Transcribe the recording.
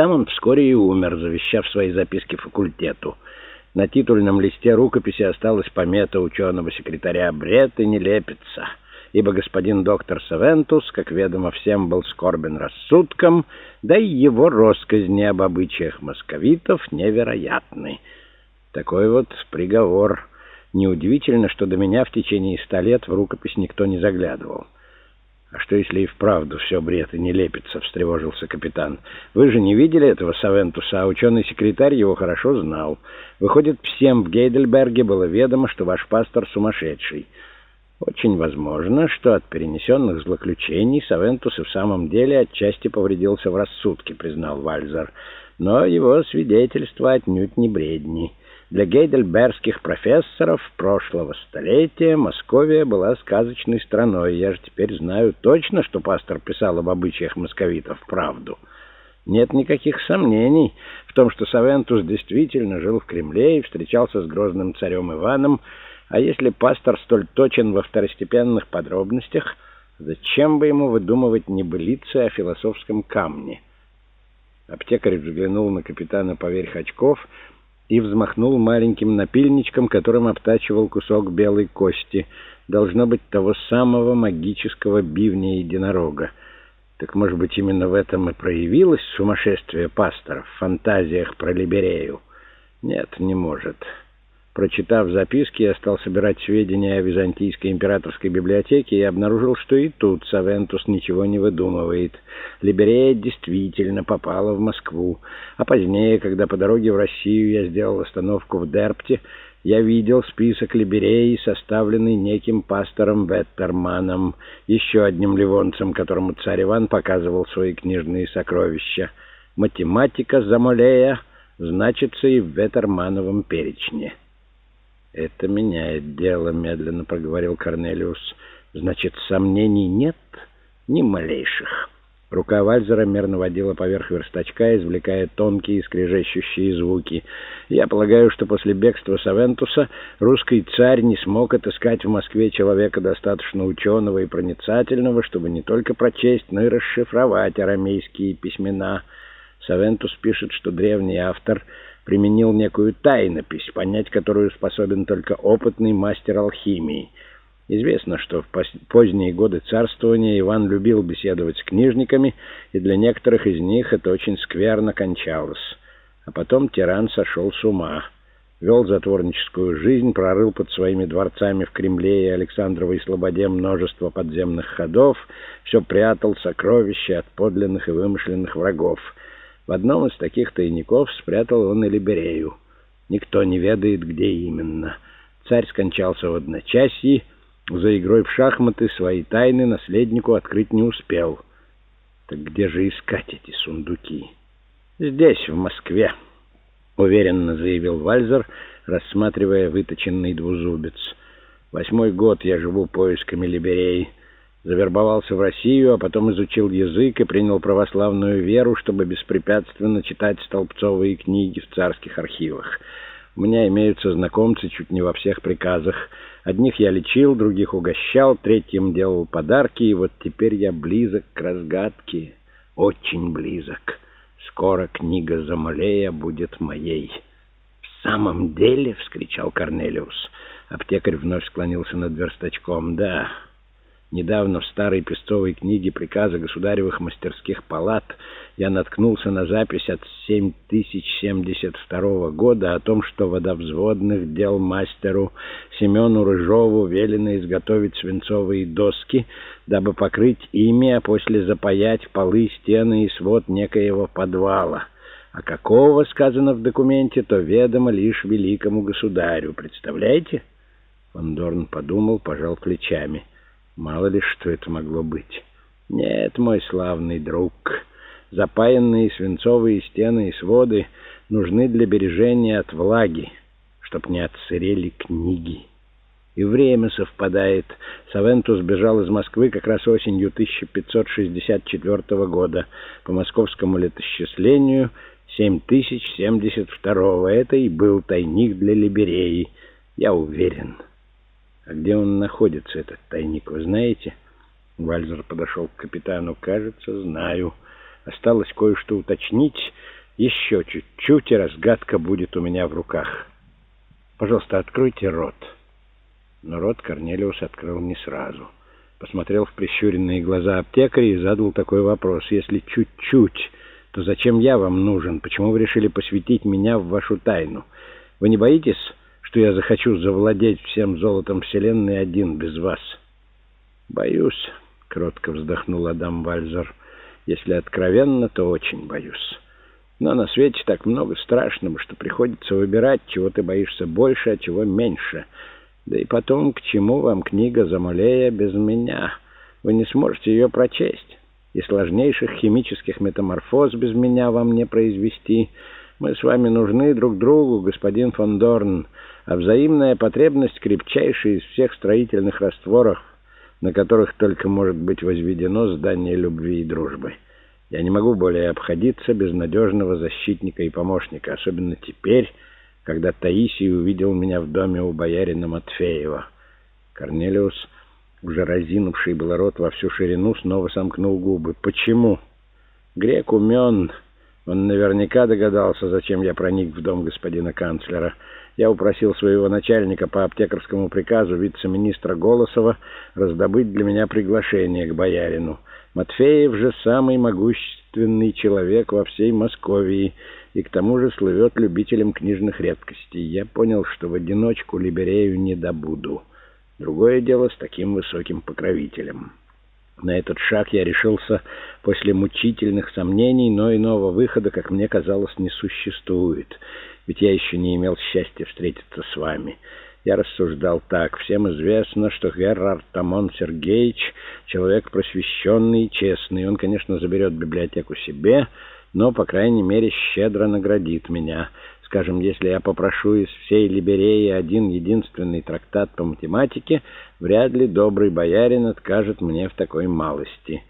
Там он вскоре и умер, завещав свои записки факультету. На титульном листе рукописи осталась помета ученого секретаря «Бред и не лепится», ибо господин доктор Савентус, как ведомо всем, был скорбен рассудком, да и его росказни об обычаях московитов невероятны. Такой вот приговор. Неудивительно, что до меня в течение ста лет в рукопись никто не заглядывал. «А что, если и вправду все бред и не лепится?» — встревожился капитан. «Вы же не видели этого Савентуса, а ученый-секретарь его хорошо знал. Выходит, всем в Гейдельберге было ведомо, что ваш пастор сумасшедший. Очень возможно, что от перенесенных злоключений Савентус и в самом деле отчасти повредился в рассудке», — признал Вальзер. «Но его свидетельства отнюдь не бредни». Для гейдельбергских профессоров прошлого столетия Московия была сказочной страной. Я же теперь знаю точно, что пастор писал об обычаях московитов правду. Нет никаких сомнений в том, что Савентус действительно жил в Кремле и встречался с грозным царем Иваном, а если пастор столь точен во второстепенных подробностях, зачем бы ему выдумывать небылицы о философском камне? Аптекарь взглянул на капитана поверх очков — и взмахнул маленьким напильничком, которым обтачивал кусок белой кости. Должно быть того самого магического бивня единорога. Так, может быть, именно в этом и проявилось сумасшествие пасторов в фантазиях про Либерею? Нет, не может. Прочитав записки, я стал собирать сведения о Византийской императорской библиотеке и обнаружил, что и тут Савентус ничего не выдумывает. Либерея действительно попала в Москву. А позднее, когда по дороге в Россию я сделал остановку в Дерпте, я видел список Либереи, составленный неким пастором Веттерманом, еще одним ливонцем, которому царь Иван показывал свои книжные сокровища. Математика Замолея значится и в Веттермановом перечне. «Это меняет дело», — медленно проговорил Корнелиус. «Значит, сомнений нет? Ни малейших». Рука Вальзера мерно водила поверх верстачка, извлекая тонкие скрежещущие звуки. «Я полагаю, что после бегства Савентуса русский царь не смог отыскать в Москве человека достаточно ученого и проницательного, чтобы не только прочесть, но и расшифровать арамейские письмена. Савентус пишет, что древний автор — применил некую тайнопись, понять которую способен только опытный мастер алхимии. Известно, что в поздние годы царствования Иван любил беседовать с книжниками, и для некоторых из них это очень скверно кончалось. А потом тиран сошел с ума. Вел затворническую жизнь, прорыл под своими дворцами в Кремле и Александровой Слободе множество подземных ходов, все прятал сокровища от подлинных и вымышленных врагов — в одном из таких тайников спрятал он и Либерею. Никто не ведает, где именно. Царь скончался в одночасье, за игрой в шахматы свои тайны наследнику открыть не успел. Так где же искать эти сундуки? Здесь, в Москве, уверенно заявил Вальзер, рассматривая выточенный двузубец. Восьмой год я живу поисками Либереи. Завербовался в Россию, а потом изучил язык и принял православную веру, чтобы беспрепятственно читать столбцовые книги в царских архивах. У меня имеются знакомцы чуть не во всех приказах. Одних я лечил, других угощал, третьим делал подарки, и вот теперь я близок к разгадке, очень близок. Скоро книга Замалея будет моей. «В самом деле?» — вскричал Корнелиус. Аптекарь вновь склонился над верстачком. «Да». Недавно в старой пестовой книге приказа государевых мастерских палат я наткнулся на запись от 7072 года о том, что водовзводных дел мастеру Семену Рыжову велено изготовить свинцовые доски, дабы покрыть ими, а после запаять полы, стены и свод некоего подвала. А какого, сказано в документе, то ведомо лишь великому государю. Представляете? Фондорн подумал, пожал плечами. Мало ли что это могло быть. Нет, мой славный друг, запаянные свинцовые стены и своды нужны для бережения от влаги, чтоб не отсырели книги. И время совпадает. Савентус бежал из Москвы как раз осенью 1564 года. По московскому летосчислению 7072. Это и был тайник для Либереи, я уверен. «А где он находится, этот тайник, вы знаете?» Вальзер подошел к капитану. «Кажется, знаю. Осталось кое-что уточнить». Еще чуть-чуть, и разгадка будет у меня в руках. Пожалуйста, откройте рот. Но рот Корнелиус открыл не сразу. Посмотрел в прищуренные глаза аптекаря и задал такой вопрос. Если чуть-чуть, то зачем я вам нужен? Почему вы решили посвятить меня в вашу тайну? Вы не боитесь, что я захочу завладеть всем золотом Вселенной один без вас? Боюсь, — кротко вздохнул Адам Вальзер. Если откровенно, то очень боюсь. Но на свете так много страшного, что приходится выбирать, чего ты боишься больше, а чего меньше. Да и потом, к чему вам книга Замалея без меня? Вы не сможете ее прочесть. И сложнейших химических метаморфоз без меня вам не произвести. Мы с вами нужны друг другу, господин фон Дорн, а взаимная потребность крепчайшая из всех строительных растворов, на которых только может быть возведено здание любви и дружбы». Я не могу более обходиться без надежного защитника и помощника, особенно теперь, когда Таисий увидел меня в доме у боярина Матфеева. Корнелиус, уже разинувший был рот во всю ширину, снова сомкнул губы. «Почему?» «Грек умен. Он наверняка догадался, зачем я проник в дом господина канцлера. Я упросил своего начальника по аптекарскому приказу вице-министра Голосова раздобыть для меня приглашение к боярину». Матфеев же самый могущественный человек во всей Московии и к тому же слывет любителем книжных редкостей. Я понял, что в одиночку Либерею не добуду. Другое дело с таким высоким покровителем. На этот шаг я решился после мучительных сомнений, но иного выхода, как мне казалось, не существует. Ведь я еще не имел счастья встретиться с вами». Я рассуждал так. Всем известно, что Герард Тамон Сергеевич — человек просвещенный и честный. Он, конечно, заберет библиотеку себе, но, по крайней мере, щедро наградит меня. Скажем, если я попрошу из всей Либереи один единственный трактат по математике, вряд ли добрый боярин откажет мне в такой малости».